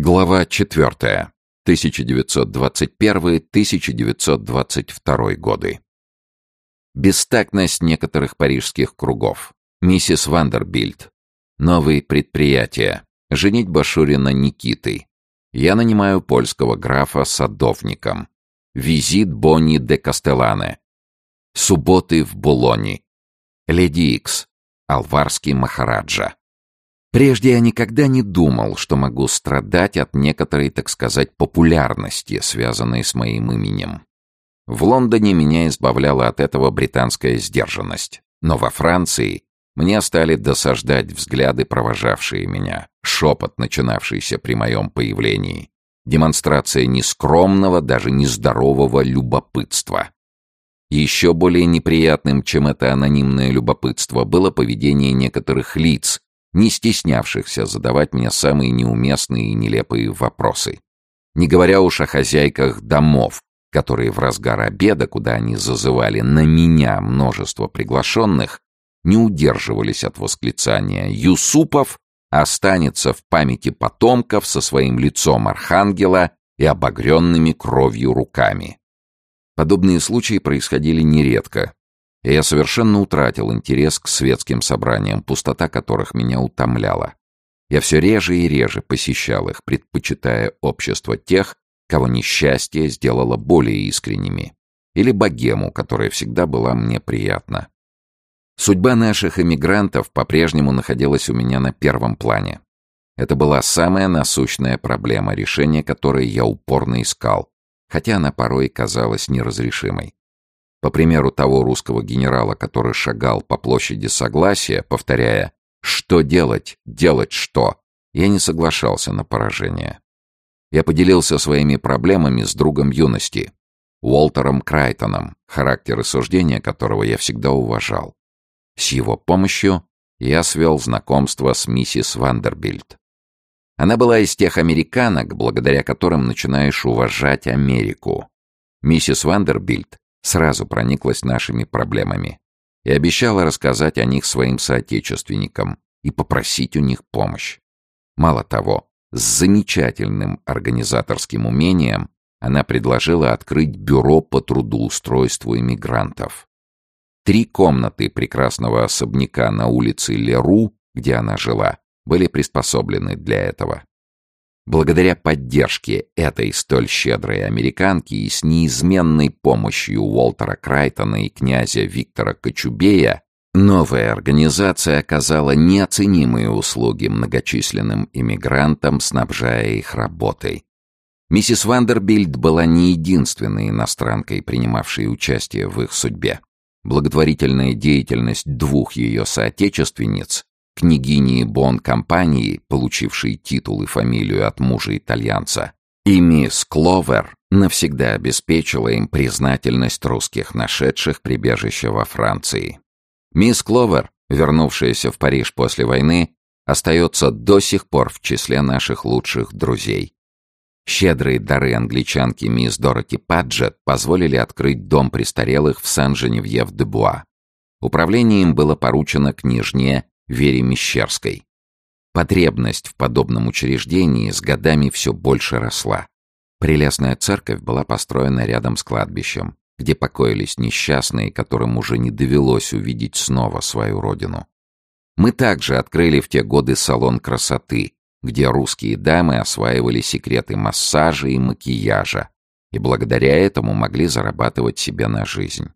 Глава 4. 1921-1922 годы. Бестактность некоторых парижских кругов. Миссис Вандербильд. Новые предприятия. Женить Башурина Никитой. Я нанимаю польского графа садовником. Визит Бонни де Кастеллане. Субботы в Булоне. Леди Икс. Алварский Махараджа. Прежде я никогда не думал, что могу страдать от некоторой, так сказать, популярности, связанной с моим именем. В Лондоне меня избавляла от этого британская сдержанность. Но во Франции мне стали досаждать взгляды, провожавшие меня, шепот, начинавшийся при моем появлении, демонстрация нескромного, даже нездорового любопытства. Еще более неприятным, чем это анонимное любопытство, было поведение некоторых лиц, не стеснявшихся задавать мне самые неуместные и нелепые вопросы. Не говоря уж о хозяйках домов, которые в разгар обеда, куда они зазывали на меня множество приглашенных, не удерживались от восклицания «Юсупов останется в памяти потомков со своим лицом архангела и обогренными кровью руками». Подобные случаи происходили нередко, и я совершенно утратил интерес к светским собраниям, пустота которых меня утомляла. Я все реже и реже посещал их, предпочитая общество тех, кого несчастье сделало более искренними, или богему, которая всегда была мне приятна. Судьба наших эмигрантов по-прежнему находилась у меня на первом плане. Это была самая насущная проблема, решение которой я упорно искал, хотя она порой казалась неразрешимой. По примеру того русского генерала, который шагал по площади Согласия, повторяя «Что делать? Делать что?» я не соглашался на поражение. Я поделился своими проблемами с другом юности, Уолтером Крайтоном, характер и суждения которого я всегда уважал. С его помощью я свел знакомство с миссис Вандербильд. Она была из тех американок, благодаря которым начинаешь уважать Америку. Миссис Вандербильд сразу прониклась нашими проблемами и обещала рассказать о них своим соотечественникам и попросить у них помощь. Мало того, с замечательным организаторским умением она предложила открыть бюро по трудоустройству иммигрантов. Три комнаты прекрасного особняка на улице Леру, где она жила, были приспособлены для этого. Благодаря поддержке этой столь щедрой американки и с неизменной помощью Уолтера Крайтона и князя Виктора Кочубея, новая организация оказала неоценимые услуги многочисленным иммигрантам, снабжая их работой. Миссис Вандербильд была не единственной иностранкой, принимавшей участие в их судьбе. Благотворительная деятельность двух ее соотечественниц, княгини Бон-компании, получившей титул и фамилию от мужа-итальянца, и мисс Кловер навсегда обеспечила им признательность русских, нашедших прибежище во Франции. Мисс Кловер, вернувшаяся в Париж после войны, остается до сих пор в числе наших лучших друзей. Щедрые дары англичанки мисс Дороти Паджет позволили открыть дом престарелых в Сан-Женевьев-де-Буа. Управление им было поручено княжне Вере Мещерской. Потребность в подобном учреждении с годами все больше росла. Прелестная церковь была построена рядом с кладбищем, где покоились несчастные, которым уже не довелось увидеть снова свою родину. Мы также открыли в те годы салон красоты, где русские дамы осваивали секреты массажа и макияжа, и благодаря этому могли зарабатывать себе на жизнь.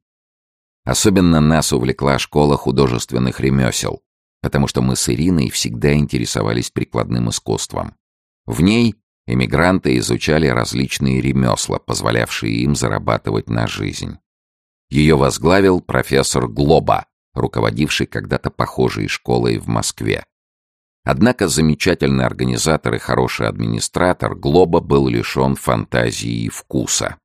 Особенно нас увлекла школа художественных ремесел, потому что мы с Ириной всегда интересовались прикладным искусством. В ней эмигранты изучали различные ремесла, позволявшие им зарабатывать на жизнь. Ее возглавил профессор Глоба, руководивший когда-то похожей школой в Москве. Однако замечательный организатор и хороший администратор Глоба был лишен фантазии и вкуса.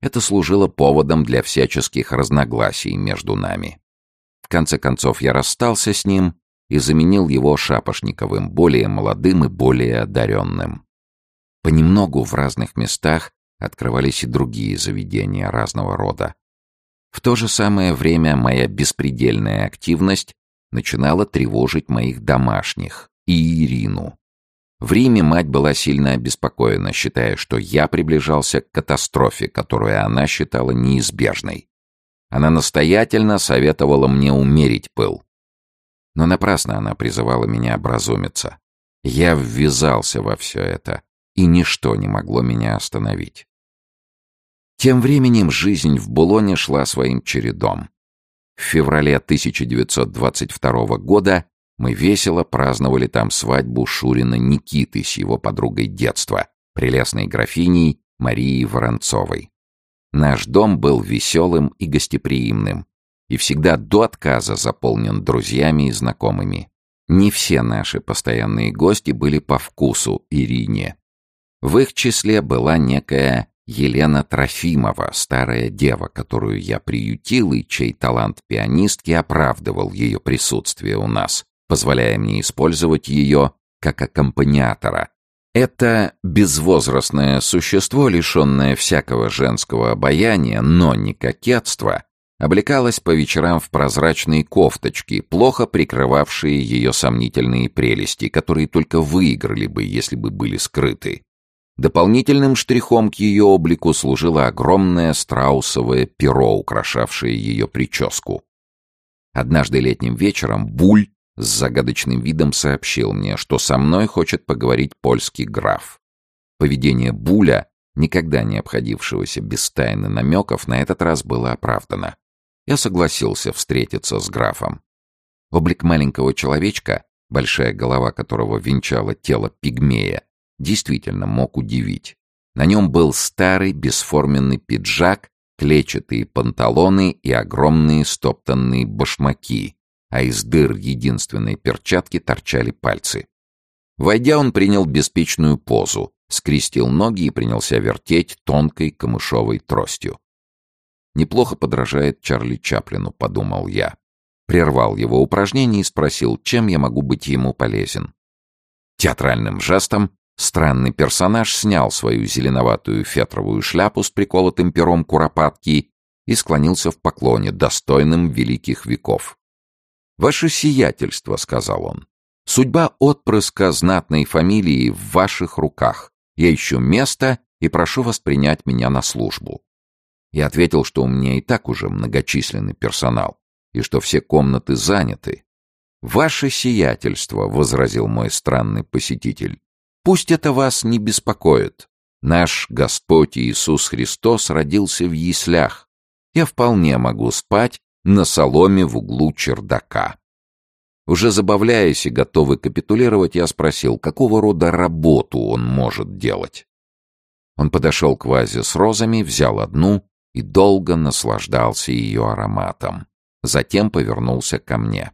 Это служило поводом для всяческих разногласий между нами. В конце концов я расстался с ним и заменил его Шапошниковым, более молодым и более одаренным. Понемногу в разных местах открывались и другие заведения разного рода. В то же самое время моя беспредельная активность начинала тревожить моих домашних, и Ирину. В Риме мать была сильно обеспокоена, считая, что я приближался к катастрофе, которую она считала неизбежной. Она настоятельно советовала мне умерить пыл. Но напрасно она призывала меня образумиться. Я ввязался во все это, и ничто не могло меня остановить. Тем временем жизнь в Булоне шла своим чередом. В феврале 1922 года мы весело праздновали там свадьбу Шурина Никиты с его подругой детства, прелестной графиней Марией Воронцовой. Наш дом был веселым и гостеприимным, и всегда до отказа заполнен друзьями и знакомыми. Не все наши постоянные гости были по вкусу Ирине. В их числе была некая Елена Трофимова, старая дева, которую я приютил и чей талант пианистки оправдывал ее присутствие у нас, позволяя мне использовать ее как аккомпаниатора. Это безвозрастное существо, лишенное всякого женского обаяния, но не кокетства, облекалась по вечерам в прозрачные кофточки, плохо прикрывавшие ее сомнительные прелести, которые только выиграли бы, если бы были скрыты. Дополнительным штрихом к ее облику служило огромное страусовое перо, украшавшее ее прическу. Однажды летним вечером Буль с загадочным видом сообщил мне, что со мной хочет поговорить польский граф. Поведение Буля, никогда не обходившегося без тайны намеков, на этот раз было оправдано. Я согласился встретиться с графом. Облик маленького человечка, большая голова которого венчала тело пигмея, действительно мог удивить. На нем был старый бесформенный пиджак, клетчатые панталоны и огромные стоптанные башмаки, а из дыр единственной перчатки торчали пальцы. Войдя, он принял беспечную позу, скрестил ноги и принялся вертеть тонкой камышовой тростью. «Неплохо подражает Чарли Чаплину», — подумал я. Прервал его упражнение и спросил, чем я могу быть ему полезен. Театральным жестом странный персонаж снял свою зеленоватую фетровую шляпу с приколотым пером куропатки и склонился в поклоне, достойным великих веков. «Ваше сиятельство», — сказал он, — «судьба отпрыска знатной фамилии в ваших руках. Я ищу место и прошу вас принять меня на службу». Я ответил, что у меня и так уже многочисленный персонал, и что все комнаты заняты. «Ваше сиятельство», — возразил мой странный посетитель, — «пусть это вас не беспокоит. Наш Господь Иисус Христос родился в яслях. Я вполне могу спать на соломе в углу чердака. Уже забавляясь и готовый капитулировать, я спросил, какого рода работу он может делать. Он подошел к вазе с розами, взял одну и долго наслаждался ее ароматом. Затем повернулся ко мне.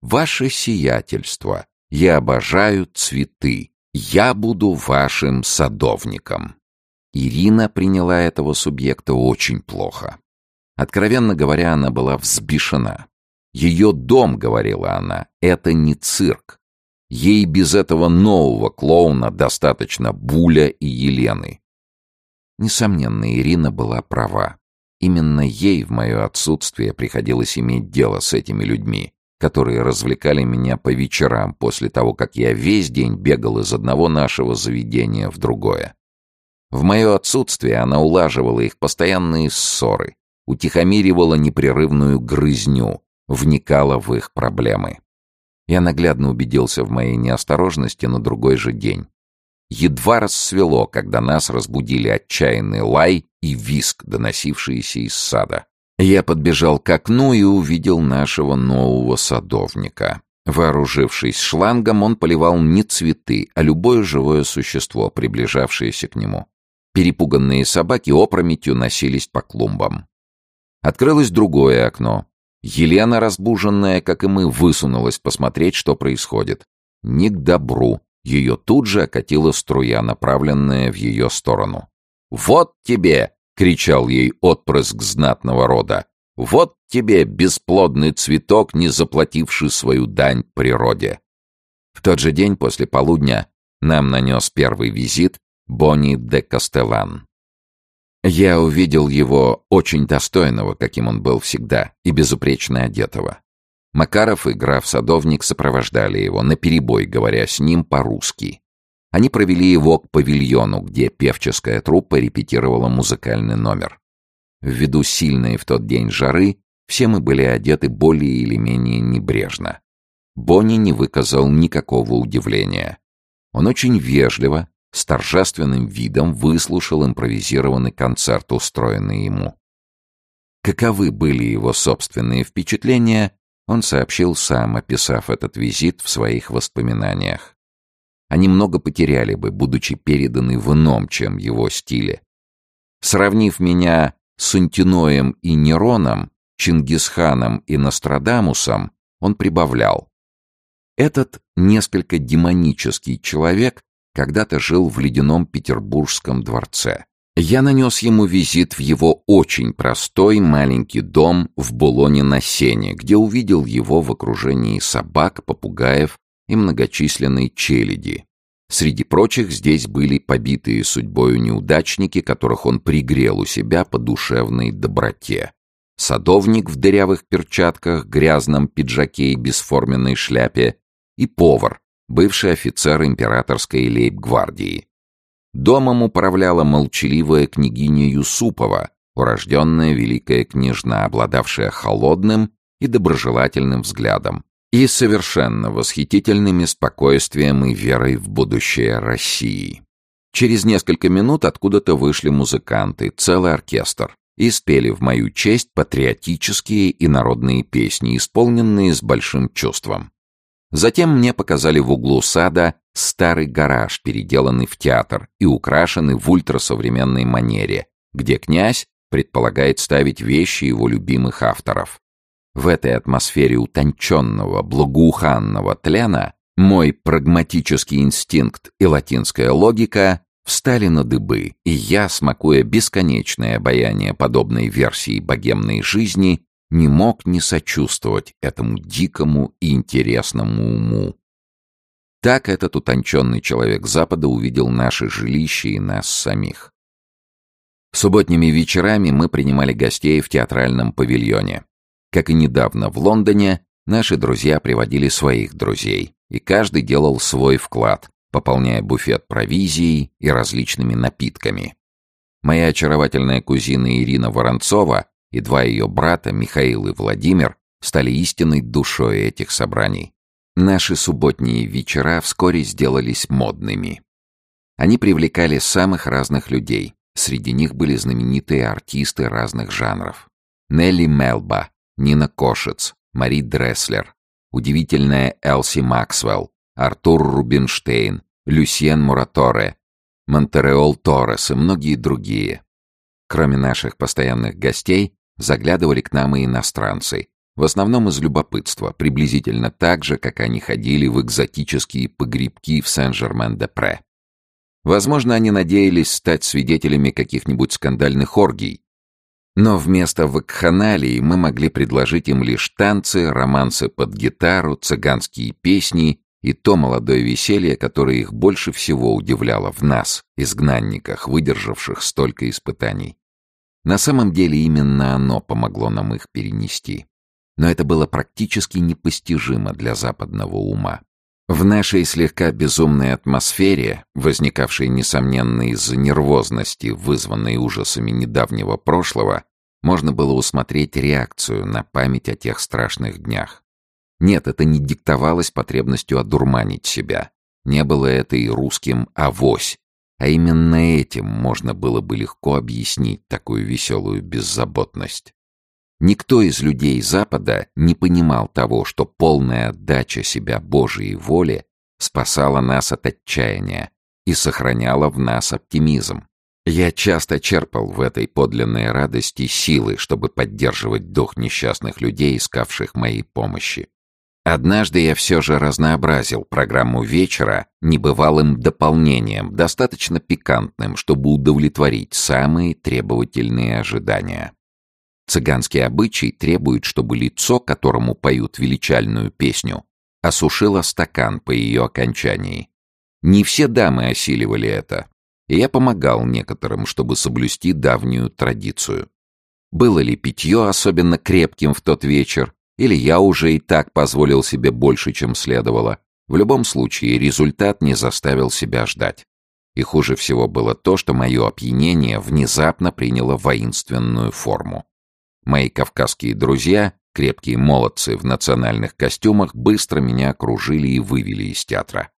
«Ваше сиятельство, я обожаю цветы. Я буду вашим садовником». Ирина приняла этого субъекта очень плохо. Откровенно говоря, она была взбешена. Ее дом, говорила она, это не цирк. Ей без этого нового клоуна достаточно Буля и Елены. Несомненно, Ирина была права. Именно ей в мое отсутствие приходилось иметь дело с этими людьми, которые развлекали меня по вечерам после того, как я весь день бегал из одного нашего заведения в другое. В мое отсутствие она улаживала их постоянные ссоры, утихомиривала непрерывную грызню, вникала в их проблемы. Я наглядно убедился в моей неосторожности на другой же день. Едва рассвело, когда нас разбудили отчаянный лай и виск, доносившиеся из сада. Я подбежал к окну и увидел нашего нового садовника. Вооружившись шлангом, он поливал не цветы, а любое живое существо, приближавшееся к нему. Перепуганные собаки опрометью носились по клумбам. Открылось другое окно. Елена, разбуженная, как и мы, высунулась посмотреть, что происходит. Не к добру. Ее тут же окатила струя, направленная в ее сторону. «Вот тебе!» — кричал ей отпрыск знатного рода. «Вот тебе, бесплодный цветок, не заплативший свою дань природе!» В тот же день после полудня нам нанес первый визит Бонни де Кастелан. Я увидел его очень достойного, каким он был всегда, и безупречно одетого. Макаров и граф Садовник сопровождали его, наперебой говоря с ним по-русски. Они провели его к павильону, где певческая труппа репетировала музыкальный номер. Ввиду сильной в тот день жары, все мы были одеты более или менее небрежно. Бонни не выказал никакого удивления. Он очень вежливо, с торжественным видом выслушал импровизированный концерт, устроенный ему. Каковы были его собственные впечатления, он сообщил сам, описав этот визит в своих воспоминаниях. Они много потеряли бы, будучи переданы в ином, чем его стиле. Сравнив меня с Антиноем и Нероном, Чингисханом и Нострадамусом, он прибавлял. Этот несколько демонический человек когда-то жил в ледяном петербургском дворце. Я нанес ему визит в его очень простой маленький дом в Булоне на Сене, где увидел его в окружении собак, попугаев и многочисленной челяди. Среди прочих здесь были побитые судьбою неудачники, которых он пригрел у себя по душевной доброте. Садовник в дырявых перчатках, грязном пиджаке и бесформенной шляпе, и повар, бывший офицер императорской лейб-гвардии. Домом управляла молчаливая княгиня Юсупова, урожденная великая княжна, обладавшая холодным и доброжелательным взглядом и совершенно восхитительными спокойствием и верой в будущее России. Через несколько минут откуда-то вышли музыканты, целый оркестр, и спели в мою честь патриотические и народные песни, исполненные с большим чувством. Затем мне показали в углу сада старый гараж, переделанный в театр и украшенный в ультрасовременной манере, где князь предполагает ставить вещи его любимых авторов. В этой атмосфере утонченного, благоуханного тлена мой прагматический инстинкт и латинская логика встали на дыбы, и я, смакуя бесконечное обаяние подобной версии богемной жизни, не мог не сочувствовать этому дикому и интересному уму. Так этот утонченный человек Запада увидел наше жилище и нас самих. Субботними вечерами мы принимали гостей в театральном павильоне. Как и недавно в Лондоне, наши друзья приводили своих друзей, и каждый делал свой вклад, пополняя буфет провизией и различными напитками. Моя очаровательная кузина Ирина Воронцова и два ее брата, Михаил и Владимир, стали истинной душой этих собраний. Наши субботние вечера вскоре сделались модными. Они привлекали самых разных людей. Среди них были знаменитые артисты разных жанров. Нелли Мелба, Нина Кошец, Мари Дресслер, удивительная Элси Максвелл, Артур Рубинштейн, Люсьен Мураторе, Монтереол Торрес и многие другие. Кроме наших постоянных гостей, Заглядывали к нам и иностранцы, в основном из любопытства, приблизительно так же, как они ходили в экзотические погребки в Сен-Жермен-де-Пре. Возможно, они надеялись стать свидетелями каких-нибудь скандальных оргий. Но вместо вакханалии мы могли предложить им лишь танцы, романсы под гитару, цыганские песни и то молодое веселье, которое их больше всего удивляло в нас, изгнанниках, выдержавших столько испытаний. На самом деле именно оно помогло нам их перенести. Но это было практически непостижимо для западного ума. В нашей слегка безумной атмосфере, возникавшей, несомненно, из-за нервозности, вызванной ужасами недавнего прошлого, можно было усмотреть реакцию на память о тех страшных днях. Нет, это не диктовалось потребностью одурманить себя. Не было это и русским «авось», а именно этим можно было бы легко объяснить такую веселую беззаботность. Никто из людей Запада не понимал того, что полная отдача себя Божьей воле спасала нас от отчаяния и сохраняла в нас оптимизм. Я часто черпал в этой подлинной радости силы, чтобы поддерживать дух несчастных людей, искавших моей помощи. Однажды я все же разнообразил программу вечера небывалым дополнением, достаточно пикантным, чтобы удовлетворить самые требовательные ожидания. Цыганский обычай требует, чтобы лицо, которому поют величальную песню, осушило стакан по ее окончании. Не все дамы осиливали это, и я помогал некоторым, чтобы соблюсти давнюю традицию. Было ли питье особенно крепким в тот вечер, или я уже и так позволил себе больше, чем следовало. В любом случае, результат не заставил себя ждать. И хуже всего было то, что мое опьянение внезапно приняло воинственную форму. Мои кавказские друзья, крепкие молодцы в национальных костюмах, быстро меня окружили и вывели из театра.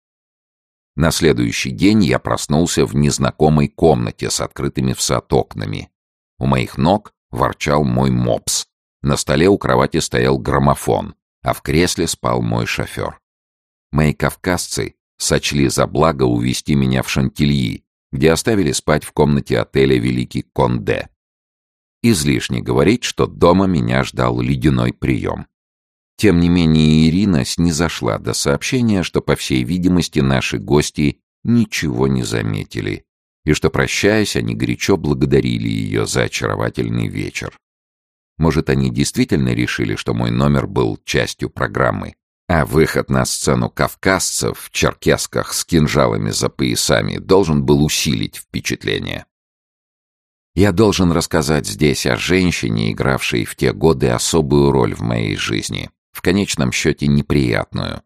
На следующий день я проснулся в незнакомой комнате с открытыми в сад окнами. У моих ног ворчал мой мопс. На столе у кровати стоял граммофон, а в кресле спал мой шофер. Мои кавказцы сочли за благо увести меня в Шантильи, где оставили спать в комнате отеля «Великий Конде». Излишне говорить, что дома меня ждал ледяной прием. Тем не менее Ирина снизошла до сообщения, что, по всей видимости, наши гости ничего не заметили, и что, прощаясь, они горячо благодарили ее за очаровательный вечер. Может, они действительно решили, что мой номер был частью программы, а выход на сцену кавказцев в черкесках с кинжалами за поясами должен был усилить впечатление. Я должен рассказать здесь о женщине, игравшей в те годы особую роль в моей жизни, в конечном счете неприятную.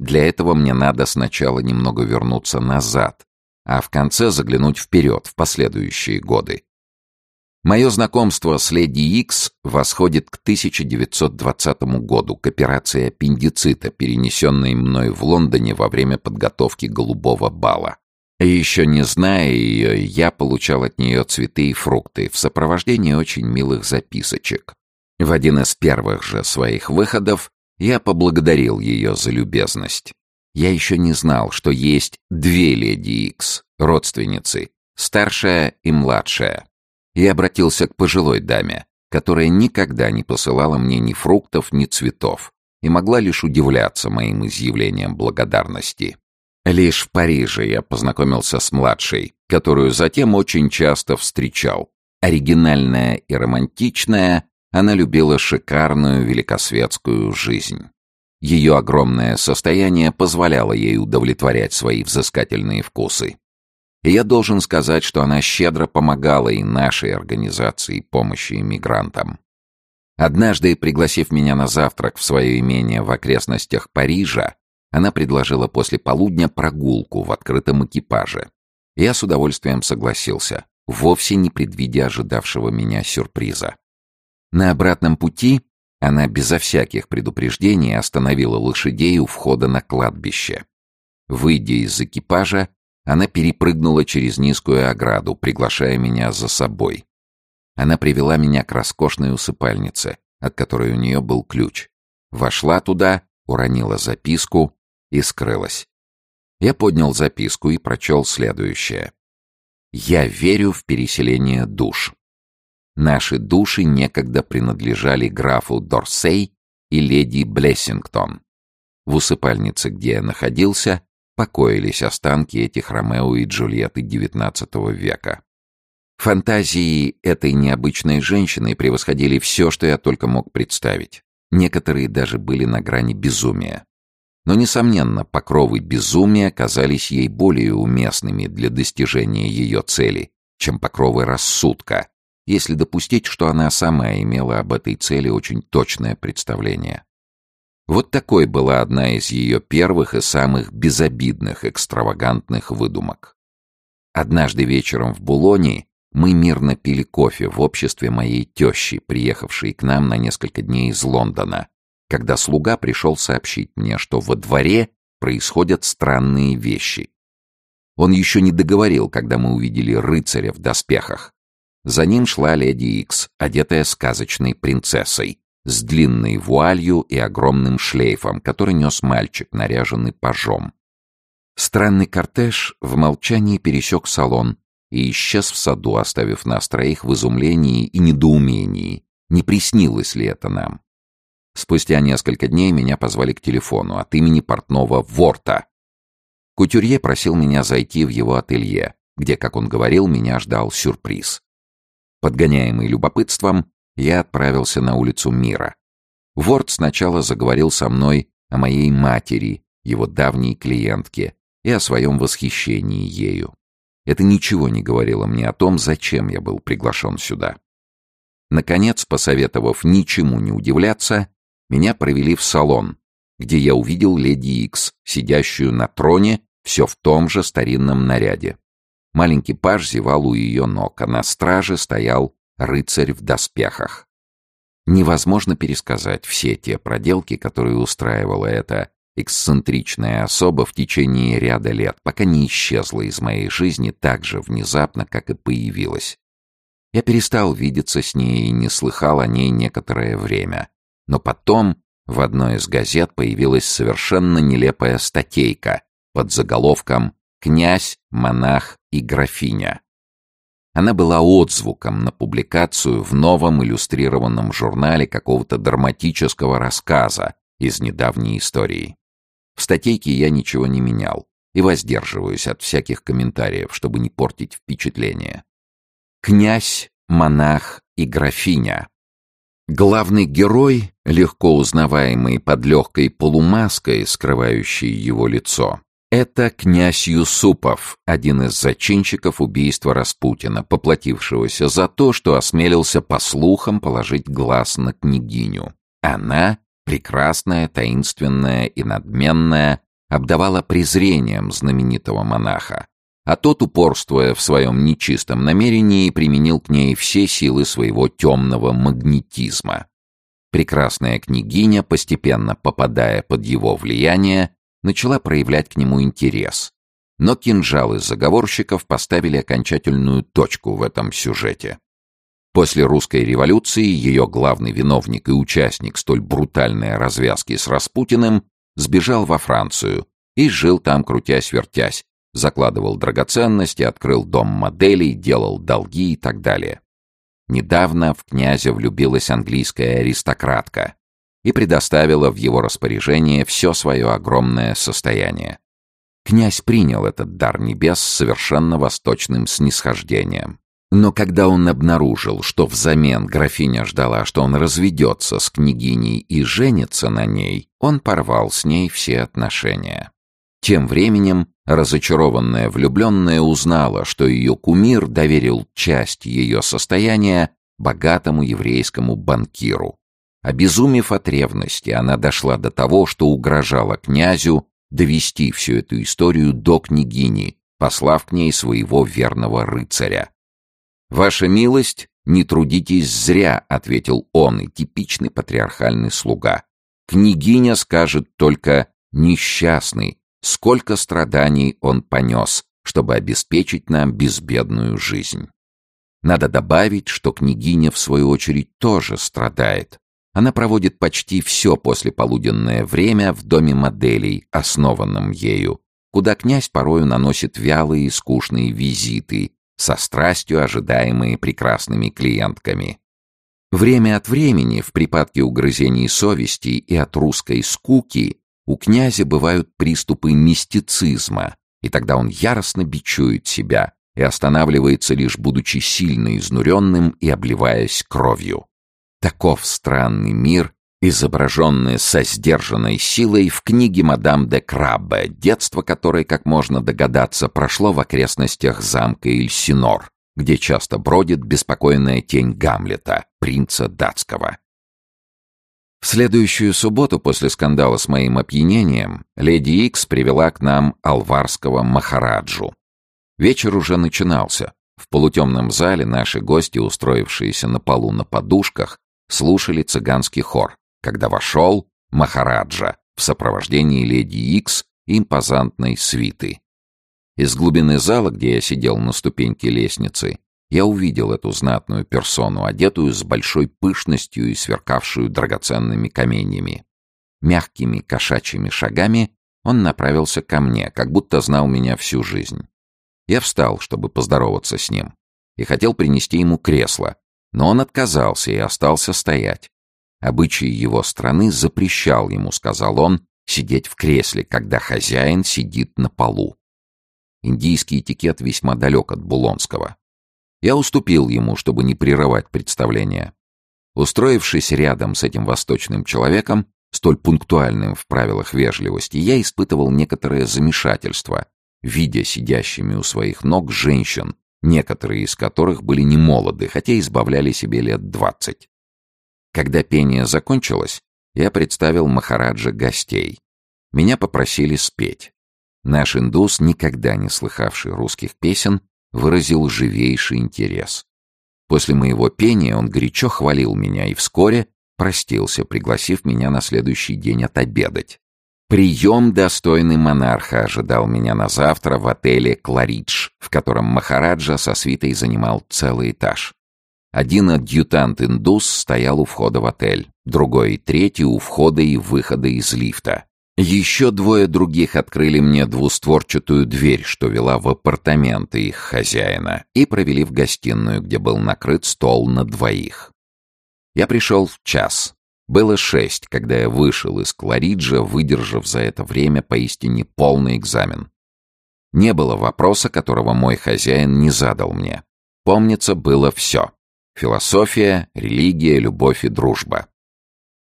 Для этого мне надо сначала немного вернуться назад, а в конце заглянуть вперед, в последующие годы. Мое знакомство с Леди Икс восходит к 1920 году, к операции аппендицита, перенесенной мной в Лондоне во время подготовки голубого бала. Еще не зная ее, я получал от нее цветы и фрукты в сопровождении очень милых записочек. В один из первых же своих выходов я поблагодарил ее за любезность. Я еще не знал, что есть две Леди Икс, родственницы, старшая и младшая и обратился к пожилой даме, которая никогда не посылала мне ни фруктов, ни цветов, и могла лишь удивляться моим изъявлениям благодарности. Лишь в Париже я познакомился с младшей, которую затем очень часто встречал. Оригинальная и романтичная, она любила шикарную великосветскую жизнь. Ее огромное состояние позволяло ей удовлетворять свои взыскательные вкусы. И я должен сказать, что она щедро помогала и нашей организации помощи иммигрантам. Однажды, пригласив меня на завтрак в свое имение в окрестностях Парижа, она предложила после полудня прогулку в открытом экипаже. Я с удовольствием согласился, вовсе не предвидя ожидавшего меня сюрприза. На обратном пути она безо всяких предупреждений остановила лошадей у входа на кладбище. Выйдя из экипажа, она перепрыгнула через низкую ограду, приглашая меня за собой. Она привела меня к роскошной усыпальнице, от которой у нее был ключ. Вошла туда, уронила записку и скрылась. Я поднял записку и прочел следующее. «Я верю в переселение душ. Наши души некогда принадлежали графу Дорсей и леди Блессингтон. В усыпальнице, где я находился, покоились останки этих Ромео и Джульетты XIX века. Фантазии этой необычной женщины превосходили все, что я только мог представить. Некоторые даже были на грани безумия. Но, несомненно, покровы безумия казались ей более уместными для достижения ее цели, чем покровы рассудка, если допустить, что она сама имела об этой цели очень точное представление. Вот такой была одна из ее первых и самых безобидных экстравагантных выдумок. Однажды вечером в Булоне мы мирно пили кофе в обществе моей тещи, приехавшей к нам на несколько дней из Лондона, когда слуга пришел сообщить мне, что во дворе происходят странные вещи. Он еще не договорил, когда мы увидели рыцаря в доспехах. За ним шла леди Икс, одетая сказочной принцессой, с длинной вуалью и огромным шлейфом, который нес мальчик, наряженный пажом. Странный кортеж в молчании пересек салон и исчез в саду, оставив нас троих в изумлении и недоумении, не приснилось ли это нам. Спустя несколько дней меня позвали к телефону от имени портного Ворта. Кутюрье просил меня зайти в его ателье, где, как он говорил, меня ждал сюрприз. Подгоняемый любопытством, я отправился на улицу Мира. Ворд сначала заговорил со мной о моей матери, его давней клиентке, и о своем восхищении ею. Это ничего не говорило мне о том, зачем я был приглашен сюда. Наконец, посоветовав ничему не удивляться, меня провели в салон, где я увидел леди Икс, сидящую на троне, все в том же старинном наряде. Маленький паж зевал у ее ног, а на страже стоял рыцарь в доспехах. Невозможно пересказать все те проделки, которые устраивала эта эксцентричная особа в течение ряда лет, пока не исчезла из моей жизни так же внезапно, как и появилась. Я перестал видеться с ней и не слыхал о ней некоторое время. Но потом в одной из газет появилась совершенно нелепая статейка под заголовком «Князь, монах и графиня». Она была отзвуком на публикацию в новом иллюстрированном журнале какого-то драматического рассказа из недавней истории. В статейке я ничего не менял и воздерживаюсь от всяких комментариев, чтобы не портить впечатление. Князь, монах и графиня. Главный герой, легко узнаваемый под легкой полумаской, скрывающей его лицо, это князь Юсупов, один из зачинщиков убийства Распутина, поплатившегося за то, что осмелился по слухам положить глаз на княгиню. Она, прекрасная, таинственная и надменная, обдавала презрением знаменитого монаха, а тот, упорствуя в своем нечистом намерении, применил к ней все силы своего темного магнетизма. Прекрасная княгиня, постепенно попадая под его влияние, начала проявлять к нему интерес. Но кинжалы заговорщиков поставили окончательную точку в этом сюжете. После русской революции ее главный виновник и участник столь брутальной развязки с Распутиным сбежал во Францию и жил там крутясь-вертясь, закладывал драгоценности, открыл дом моделей, делал долги и так далее. Недавно в князя влюбилась английская аристократка, и предоставила в его распоряжение все свое огромное состояние. Князь принял этот дар небес с совершенно восточным снисхождением. Но когда он обнаружил, что взамен графиня ждала, что он разведется с княгиней и женится на ней, он порвал с ней все отношения. Тем временем разочарованная влюбленная узнала, что ее кумир доверил часть ее состояния богатому еврейскому банкиру. Обезумев от ревности, она дошла до того, что угрожала князю довести всю эту историю до княгини, послав к ней своего верного рыцаря. «Ваша милость, не трудитесь зря», — ответил он, и типичный патриархальный слуга. «Княгиня скажет только «несчастный», сколько страданий он понес, чтобы обеспечить нам безбедную жизнь». Надо добавить, что княгиня, в свою очередь, тоже страдает. Она проводит почти все послеполуденное время в доме моделей, основанном ею, куда князь порою наносит вялые и скучные визиты, со страстью ожидаемые прекрасными клиентками. Время от времени, в припадке угрызений совести и от русской скуки, у князя бывают приступы мистицизма, и тогда он яростно бичует себя и останавливается лишь будучи сильно изнуренным и обливаясь кровью. Таков странный мир, изображенный со сдержанной силой в книге мадам де Краббе, детство которой, как можно догадаться, прошло в окрестностях замка Ильсинор, где часто бродит беспокойная тень Гамлета, принца датского. В следующую субботу после скандала с моим опьянением леди Икс привела к нам алварского Махараджу. Вечер уже начинался. В полутемном зале наши гости, устроившиеся на полу на подушках, слушали цыганский хор, когда вошел Махараджа в сопровождении леди Икс и импозантной свиты. Из глубины зала, где я сидел на ступеньке лестницы, я увидел эту знатную персону, одетую с большой пышностью и сверкавшую драгоценными каменьями. Мягкими кошачьими шагами он направился ко мне, как будто знал меня всю жизнь. Я встал, чтобы поздороваться с ним, и хотел принести ему кресло, но он отказался и остался стоять. Обычай его страны запрещал ему, сказал он, сидеть в кресле, когда хозяин сидит на полу. Индийский этикет весьма далек от булонского. Я уступил ему, чтобы не прерывать представление. Устроившись рядом с этим восточным человеком, столь пунктуальным в правилах вежливости, я испытывал некоторое замешательство, видя сидящими у своих ног женщин, некоторые из которых были немолоды, хотя избавляли себе лет двадцать. Когда пение закончилось, Я представил Махараджа гостей. Меня попросили спеть. Наш индус, никогда не слыхавший русских песен, выразил живейший интерес. После моего пения он горячо хвалил меня и вскоре простился, пригласив меня на следующий день отобедать. Прием достойный монарха ожидал меня на завтра в отеле «Кларидж», в котором Махараджа со свитой занимал целый этаж. Один адъютант-индус стоял у входа в отель, другой и третий у входа и выхода из лифта. Еще двое других открыли мне двустворчатую дверь, что вела в апартаменты их хозяина, и провели в гостиную, где был накрыт стол на двоих. Я пришел в час. Было шесть, когда я вышел из Клариджа, выдержав за это время поистине полный экзамен. Не было вопроса, которого мой хозяин не задал мне. Помнится, было все. Философия, религия, любовь и дружба.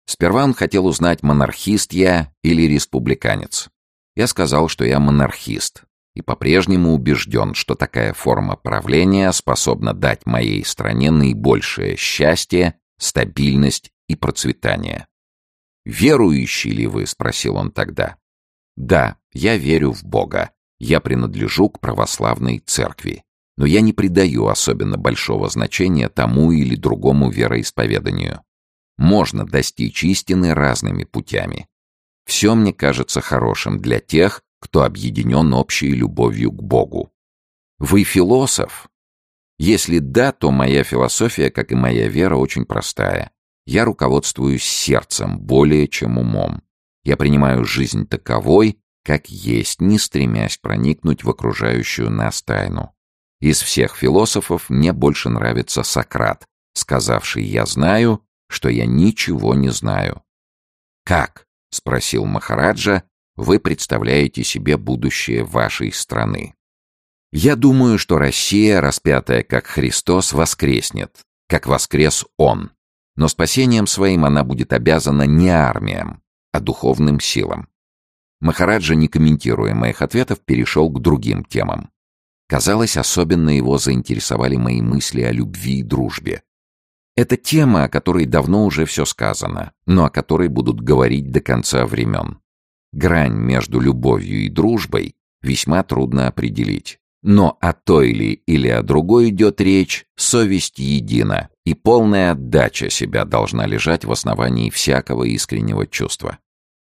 Сперва он хотел узнать, монархист я или республиканец. Я сказал, что я монархист, и по-прежнему убежден, что такая форма правления способна дать моей стране наибольшее счастье, стабильность и процветание. «Верующий ли вы?» — спросил он тогда. «Да, я верю в Бога. Я принадлежу к православной церкви. Но я не придаю особенно большого значения тому или другому вероисповеданию. Можно достичь истины разными путями. Все мне кажется хорошим для тех, кто объединен общей любовью к Богу. Вы философ? Если да, то моя философия, как и моя вера, очень простая. Я руководствуюсь сердцем более чем умом. Я принимаю жизнь таковой, как есть, не стремясь проникнуть в окружающую нас тайну. Из всех философов мне больше нравится Сократ, сказавший «я знаю», что я ничего не знаю. «Как?» — спросил Махараджа. «Вы представляете себе будущее вашей страны?» «Я думаю, что Россия, распятая как Христос, воскреснет, как воскрес Он. Но спасением своим она будет обязана не армиям, а духовным силам». Махараджа, не комментируя моих ответов, перешел к другим темам. Казалось, особенно его заинтересовали мои мысли о любви и дружбе. Это тема, о которой давно уже все сказано, но о которой будут говорить до конца времен. Грань между любовью и дружбой весьма трудно определить. Но о той ли или о другой идет речь, совесть едина, и полная отдача себя должна лежать в основании всякого искреннего чувства.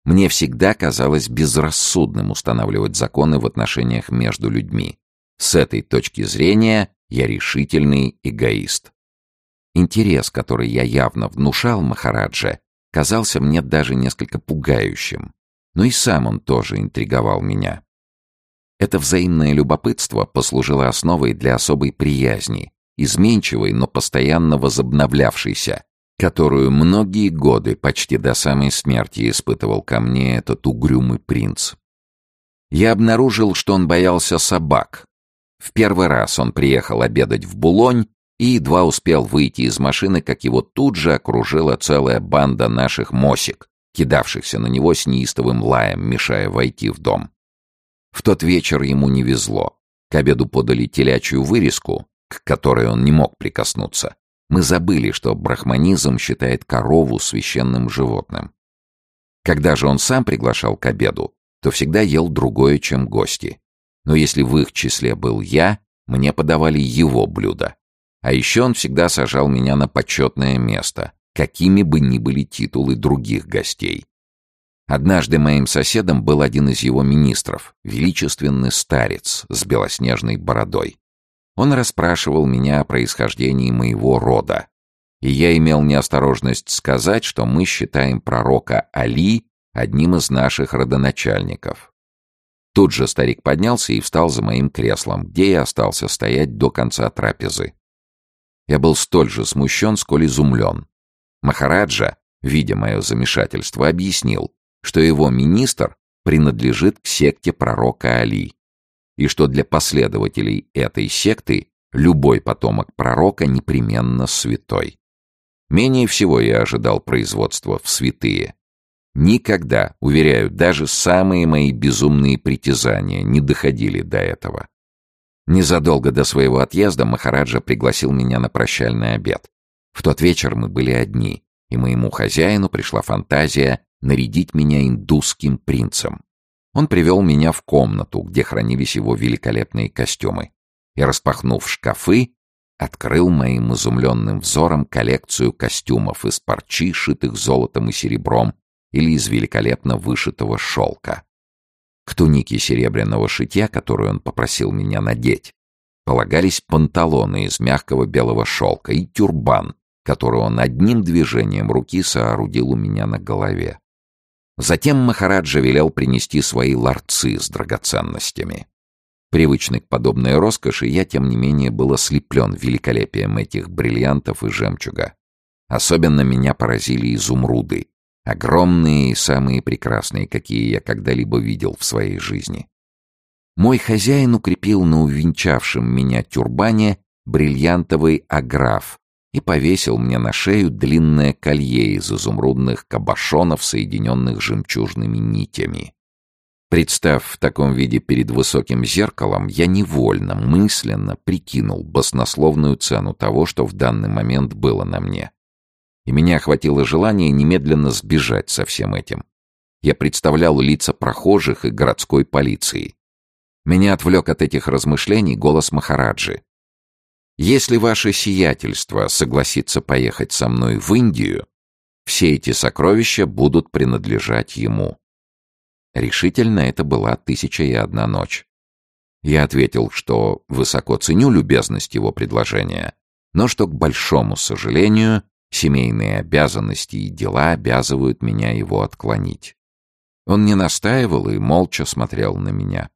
Мне всегда казалось безрассудным устанавливать законы в отношениях между людьми. С этой точки зрения я решительный эгоист. Интерес, который я явно внушал Махарадже, казался мне даже несколько пугающим. Но и сам он тоже интриговал меня. Это взаимное любопытство послужило основой для особой приязни, изменчивой, но постоянно возобновлявшейся, которую многие годы, почти до самой смерти, испытывал ко мне этот угрюмый принц. Я обнаружил, что он боялся собак. В первый раз он приехал обедать в Булонь и едва успел выйти из машины, как его тут же окружила целая банда наших мосик, кидавшихся на него с неистовым лаем, мешая войти в дом. В тот вечер ему не везло. К обеду подали телячью вырезку, к которой он не мог прикоснуться. Мы забыли, что брахманизм считает корову священным животным. Когда же он сам приглашал к обеду, то всегда ел другое, чем гости. Но если в их числе был я, мне подавали его блюда. А еще он всегда сажал меня на почетное место, какими бы ни были титулы других гостей. Однажды моим соседом был один из его министров, величественный старец с белоснежной бородой. Он расспрашивал меня о происхождении моего рода, и я имел неосторожность сказать, что мы считаем пророка Али одним из наших родоначальников. Тут же старик поднялся и встал за моим креслом, где я остался стоять до конца трапезы. Я был столь же смущен, сколь изумлен. Махараджа, видя мое замешательство, объяснил, что его министр принадлежит к секте пророка Али, и что для последователей этой секты любой потомок пророка непременно святой. Менее всего я ожидал производства в святые. Никогда, уверяю, даже самые мои безумные притязания не доходили до этого. Незадолго до своего отъезда Махараджа пригласил меня на прощальный обед. В тот вечер мы были одни, и моему хозяину пришла фантазия нарядить меня индусским принцем. Он привел меня в комнату, где хранились его великолепные костюмы, и, распахнув шкафы, открыл моим изумленным взором коллекцию костюмов из парчи, шитых золотом и серебром, или из великолепно вышитого шелка. К тунике серебряного шитья, которую он попросил меня надеть, полагались панталоны из мягкого белого шелка и тюрбан, который он одним движением руки соорудил у меня на голове. Затем Махараджа велел принести свои ларцы с драгоценностями. Привычный к подобной роскоши, я, тем не менее, был ослеплен великолепием этих бриллиантов и жемчуга. Особенно меня поразили изумруды, огромные и самые прекрасные, какие я когда-либо видел в своей жизни. Мой хозяин укрепил на увенчавшем меня тюрбане бриллиантовый аграф и повесил мне на шею длинное колье из изумрудных кабошонов, соединенных жемчужными нитями. Представ в таком виде перед высоким зеркалом, я невольно, мысленно прикинул баснословную цену того, что в данный момент было на мне. И меня охватило желание немедленно сбежать со всем этим. Я представлял лица прохожих и городской полиции. Меня отвлек от этих размышлений голос Махараджи. Если ваше сиятельство согласится поехать со мной в Индию, все эти сокровища будут принадлежать ему. Решительно это была тысяча и одна ночь. Я ответил, что высоко ценю любезность его предложения, но что, к большому сожалению, семейные обязанности и дела обязывают меня его отклонить. Он не настаивал и молча смотрел на меня.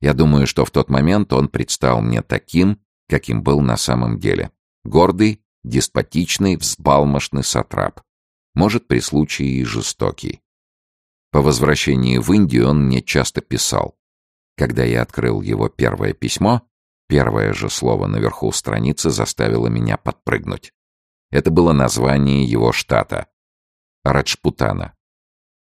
Я думаю, что в тот момент он предстал мне таким, каким был на самом деле. Гордый, деспотичный, взбалмошный сатрап. Может, при случае и жестокий. По возвращении в Индию он мне часто писал. Когда я открыл его первое письмо, первое же слово наверху страницы заставило меня подпрыгнуть. Это было название его штата — Раджпутана.